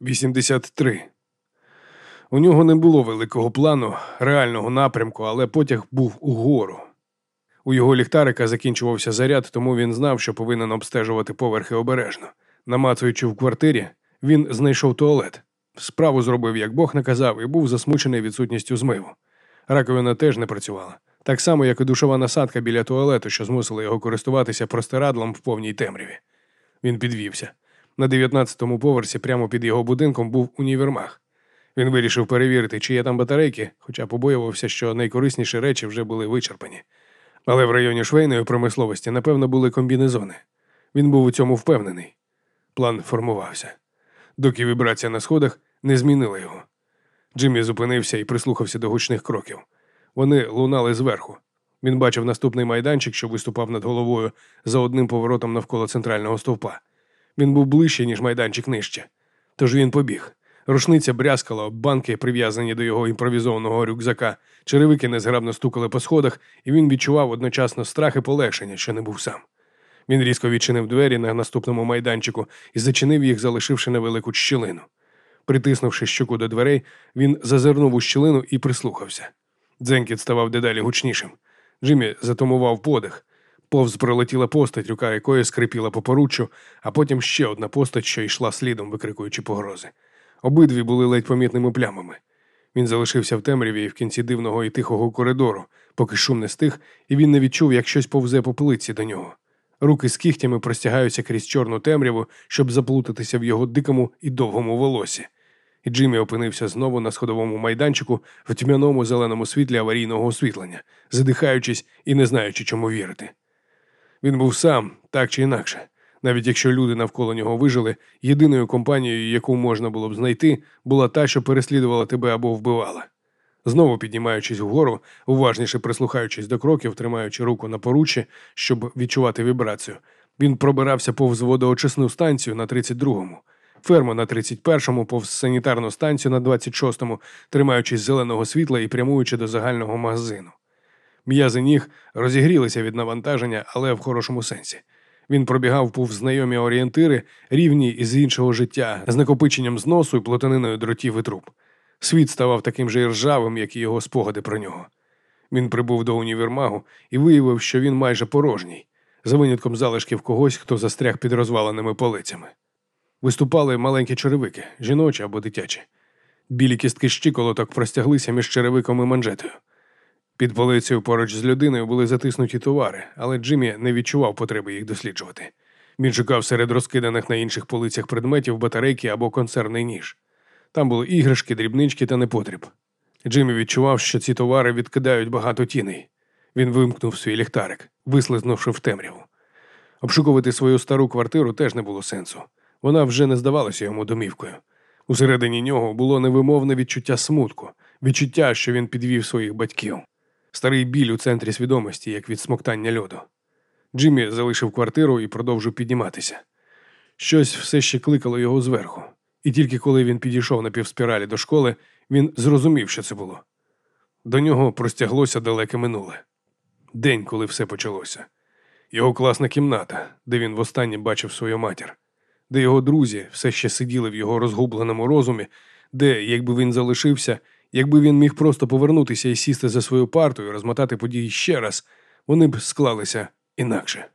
83. У нього не було великого плану, реального напрямку, але потяг був угору. У його ліхтарика закінчувався заряд, тому він знав, що повинен обстежувати поверхи обережно. Намацуючи в квартирі, він знайшов туалет. Справу зробив, як Бог наказав, і був засмучений відсутністю змиву. Раковина теж не працювала. Так само, як і душова насадка біля туалету, що змусила його користуватися простирадлом в повній темряві. Він підвівся. На 19-му поверсі, прямо під його будинком, був універмаг. Він вирішив перевірити, чи є там батарейки, хоча побоювався, що найкорисніші речі вже були вичерпані. Але в районі швейної промисловості, напевно, були комбінезони. Він був у цьому впевнений. План формувався. Доки вібрація на сходах не змінила його. Джиммі зупинився і прислухався до гучних кроків. Вони лунали зверху. Він бачив наступний майданчик, що виступав над головою за одним поворотом навколо центрального стовпа. Він був ближче, ніж майданчик нижче. Тож він побіг. Рушниця брязкала, банки, прив'язані до його імпровізованого рюкзака, черевики незграбно стукали по сходах, і він відчував одночасно страх і полегшення, що не був сам. Він різко відчинив двері на наступному майданчику і зачинив їх, залишивши невелику щілину. Притиснувши щоку до дверей, він зазирнув у щілину і прислухався. Дзенькіт ставав дедалі гучнішим. Джиммі затумував подих. Повз пролетіла постать, рука якої скрипіла по поруччю, а потім ще одна постать, що йшла слідом, викрикуючи погрози. Обидві були ледь помітними плямами. Він залишився в темряві і в кінці дивного і тихого коридору, поки шум не стих, і він не відчув, як щось повзе по плиці до нього. Руки з кігтями простягаються крізь чорну темряву, щоб заплутатися в його дикому і довгому волосі. І Джиммі опинився знову на сходовому майданчику в тьмяному зеленому світлі аварійного освітлення, задихаючись і не знаючи, чому вірити. Він був сам, так чи інакше. Навіть якщо люди навколо нього вижили, єдиною компанією, яку можна було б знайти, була та, що переслідувала тебе або вбивала. Знову піднімаючись вгору, уважніше прислухаючись до кроків, тримаючи руку на поруччі, щоб відчувати вібрацію, він пробирався повз водоочисну станцію на 32-му, ферму на 31-му, повз санітарну станцію на 26-му, тримаючись зеленого світла і прямуючи до загального магазину. М'язи ніг розігрілися від навантаження, але в хорошому сенсі. Він пробігав повз знайомі орієнтири, рівні із іншого життя, з накопиченням зносу і плотаниною дротів і труб. Світ ставав таким же ржавим, як і його спогади про нього. Він прибув до універмагу і виявив, що він майже порожній, за винятком залишків когось, хто застряг під розваленими полицями. Виступали маленькі черевики, жіночі або дитячі. Білі кістки щиколоток простяглися між черевиком і манжетою. Під полицею поруч з людиною були затиснуті товари, але Джиммі не відчував потреби їх досліджувати. Він шукав серед розкиданих на інших полицях предметів батарейки або консервний ніж. Там були іграшки, дрібнички та непотріб. Джиммі відчував, що ці товари відкидають багато тіней. Він вимкнув свій ліхтарик, вислизнувши в темряву. Обшукувати свою стару квартиру теж не було сенсу. Вона вже не здавалася йому домівкою. Усередині нього було невимовне відчуття смутку, відчуття, що він підвів своїх батьків. Старий біль у центрі свідомості, як від смоктання льоду. Джиммі залишив квартиру і продовжив підніматися. Щось все ще кликало його зверху, і тільки коли він підійшов на півспіралі до школи, він зрозумів, що це було. До нього простяглося далеке минуле день, коли все почалося. Його класна кімната, де він востаннє бачив свою матір, де його друзі все ще сиділи в його розгубленому розумі, де, якби він залишився, якби він міг просто повернутися і сісти за свою парту розмотати події ще раз, вони б склалися інакше.